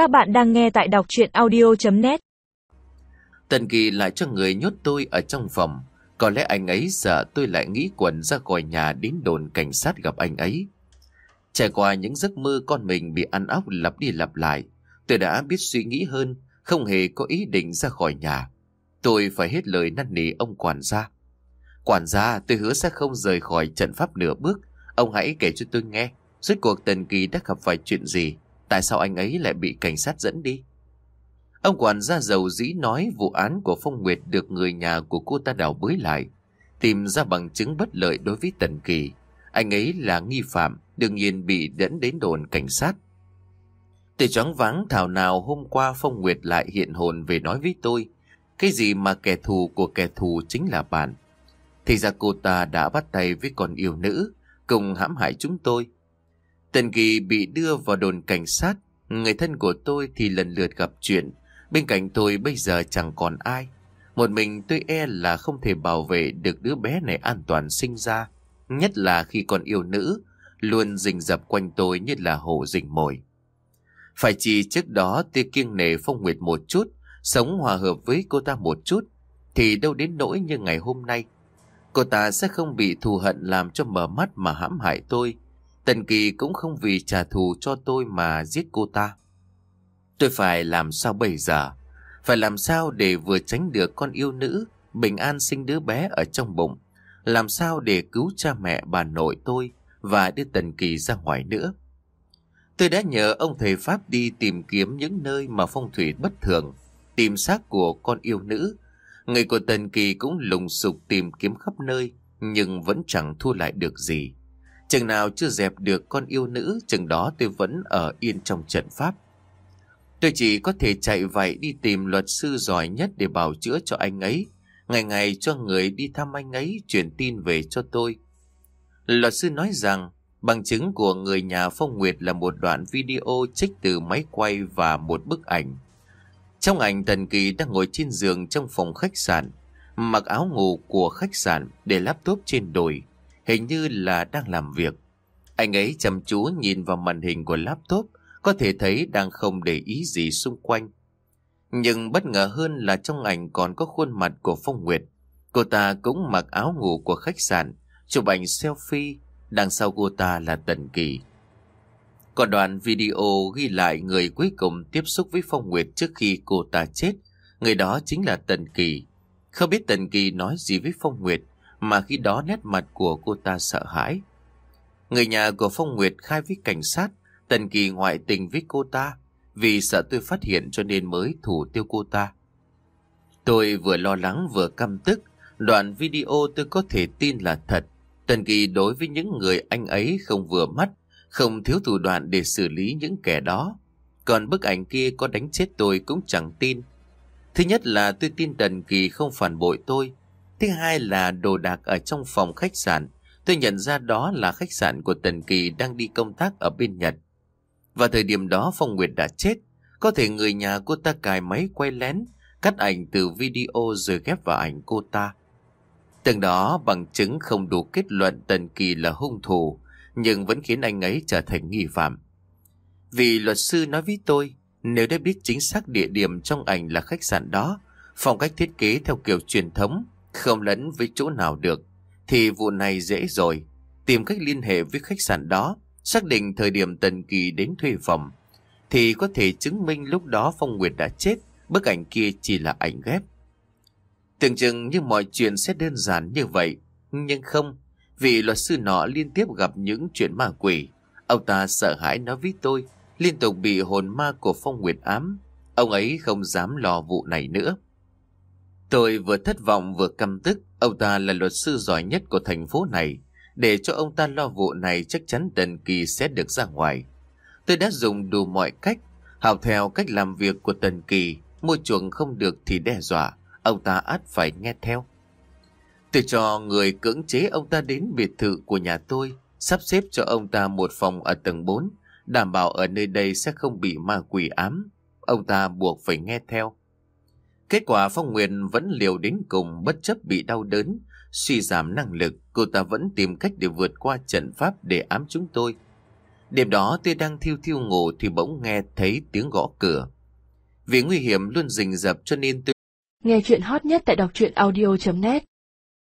Các bạn đang nghe tại đọc chuyện audio.net Tần Kỳ lại cho người nhốt tôi ở trong phòng. Có lẽ anh ấy sợ tôi lại nghĩ quần ra khỏi nhà đến đồn cảnh sát gặp anh ấy. Trải qua những giấc mơ con mình bị ăn óc lặp đi lặp lại, tôi đã biết suy nghĩ hơn, không hề có ý định ra khỏi nhà. Tôi phải hết lời năn nỉ ông quản gia. Quản gia, tôi hứa sẽ không rời khỏi trận pháp nửa bước. Ông hãy kể cho tôi nghe, suốt cuộc Tần Kỳ đã gặp phải chuyện gì, tại sao anh ấy lại bị cảnh sát dẫn đi. Ông quản gia giàu dĩ nói vụ án của Phong Nguyệt được người nhà của cô ta đào bới lại, tìm ra bằng chứng bất lợi đối với Tần Kỳ. Anh ấy là nghi phạm, đương nhiên bị dẫn đến đồn cảnh sát. Tôi choáng váng thảo nào hôm qua Phong Nguyệt lại hiện hồn về nói với tôi, cái gì mà kẻ thù của kẻ thù chính là bạn. Thì ra cô ta đã bắt tay với con yêu nữ, cùng hãm hại chúng tôi. Tần Kỳ bị đưa vào đồn cảnh sát, người thân của tôi thì lần lượt gặp chuyện. Bên cạnh tôi bây giờ chẳng còn ai. Một mình tôi e là không thể bảo vệ được đứa bé này an toàn sinh ra. Nhất là khi còn yêu nữ, luôn rình rập quanh tôi như là hổ rình mồi. Phải chỉ trước đó tôi kiêng nể Phong Nguyệt một chút, sống hòa hợp với cô ta một chút, thì đâu đến nỗi như ngày hôm nay. Cô ta sẽ không bị thù hận làm cho mở mắt mà hãm hại tôi. Tần Kỳ cũng không vì trả thù cho tôi mà giết cô ta. Tôi phải làm sao bây giờ? Phải làm sao để vừa tránh được con yêu nữ, bình an sinh đứa bé ở trong bụng? Làm sao để cứu cha mẹ bà nội tôi và đưa Tần Kỳ ra ngoài nữa? Tôi đã nhờ ông thầy Pháp đi tìm kiếm những nơi mà phong thủy bất thường, tìm xác của con yêu nữ. Người của Tần Kỳ cũng lùng sục tìm kiếm khắp nơi, nhưng vẫn chẳng thu lại được gì. Chừng nào chưa dẹp được con yêu nữ, chừng đó tôi vẫn ở yên trong trận pháp. Tôi chỉ có thể chạy vậy đi tìm luật sư giỏi nhất để bảo chữa cho anh ấy. Ngày ngày cho người đi thăm anh ấy truyền tin về cho tôi. Luật sư nói rằng bằng chứng của người nhà Phong Nguyệt là một đoạn video trích từ máy quay và một bức ảnh. Trong ảnh Tần Kỳ đang ngồi trên giường trong phòng khách sạn, mặc áo ngủ của khách sạn để laptop trên đùi, hình như là đang làm việc. Anh ấy chăm chú nhìn vào màn hình của laptop, có thể thấy đang không để ý gì xung quanh. Nhưng bất ngờ hơn là trong ảnh còn có khuôn mặt của Phong Nguyệt. Cô ta cũng mặc áo ngủ của khách sạn, chụp ảnh selfie, đằng sau cô ta là Tần Kỳ. Còn đoạn video ghi lại người cuối cùng tiếp xúc với Phong Nguyệt trước khi cô ta chết, người đó chính là Tần Kỳ. Không biết Tần Kỳ nói gì với Phong Nguyệt, mà khi đó nét mặt của cô ta sợ hãi. Người nhà của Phong Nguyệt khai với cảnh sát, Tần Kỳ ngoại tình với cô ta, vì sợ tôi phát hiện cho nên mới thủ tiêu cô ta. Tôi vừa lo lắng vừa căm tức, đoạn video tôi có thể tin là thật. Tần Kỳ đối với những người anh ấy không vừa mắt, không thiếu thủ đoạn để xử lý những kẻ đó. Còn bức ảnh kia có đánh chết tôi cũng chẳng tin. Thứ nhất là tôi tin Tần Kỳ không phản bội tôi. Thứ hai là đồ đạc ở trong phòng khách sạn. Tôi nhận ra đó là khách sạn của Tần Kỳ đang đi công tác ở bên Nhật. Và thời điểm đó Phong Nguyệt đã chết. Có thể người nhà cô ta cài máy quay lén, cắt ảnh từ video rồi ghép vào ảnh cô ta. Từng đó bằng chứng không đủ kết luận Tần Kỳ là hung thủ, nhưng vẫn khiến anh ấy trở thành nghi phạm. Vì luật sư nói với tôi, nếu đã biết chính xác địa điểm trong ảnh là khách sạn đó, phong cách thiết kế theo kiểu truyền thống, không lẫn với chỗ nào được, thì vụ này dễ rồi. Tìm cách liên hệ với khách sạn đó, xác định thời điểm Tần Kỳ đến thuê phòng, thì có thể chứng minh lúc đó Phong Nguyệt đã chết, bức ảnh kia chỉ là ảnh ghép. Tưởng chừng như mọi chuyện sẽ đơn giản như vậy, nhưng không, vì luật sư nọ liên tiếp gặp những chuyện ma quỷ. Ông ta sợ hãi nói với tôi, liên tục bị hồn ma của Phong Nguyệt ám. Ông ấy không dám lo vụ này nữa. Tôi vừa thất vọng vừa căm tức, ông ta là luật sư giỏi nhất của thành phố này. Để cho ông ta lo vụ này chắc chắn Tần Kỳ sẽ được ra ngoài. Tôi đã dùng đủ mọi cách, học theo cách làm việc của Tần Kỳ, môi chuộng không được thì đe dọa, ông ta át phải nghe theo. Tôi cho người cưỡng chế ông ta đến biệt thự của nhà tôi, sắp xếp cho ông ta một phòng ở tầng 4, đảm bảo ở nơi đây sẽ không bị ma quỷ ám. Ông ta buộc phải nghe theo. Kết quả Phong Nguyên vẫn liều đến cùng bất chấp bị đau đớn, suy giảm năng lực, cô ta vẫn tìm cách để vượt qua trận pháp để ám chúng tôi. Đêm đó tôi đang thiêu thiêu ngủ thì bỗng nghe thấy tiếng gõ cửa. Vì nguy hiểm luôn rình rập cho nên tôi Nghe chuyện hot nhất tại đọc truyện audio.net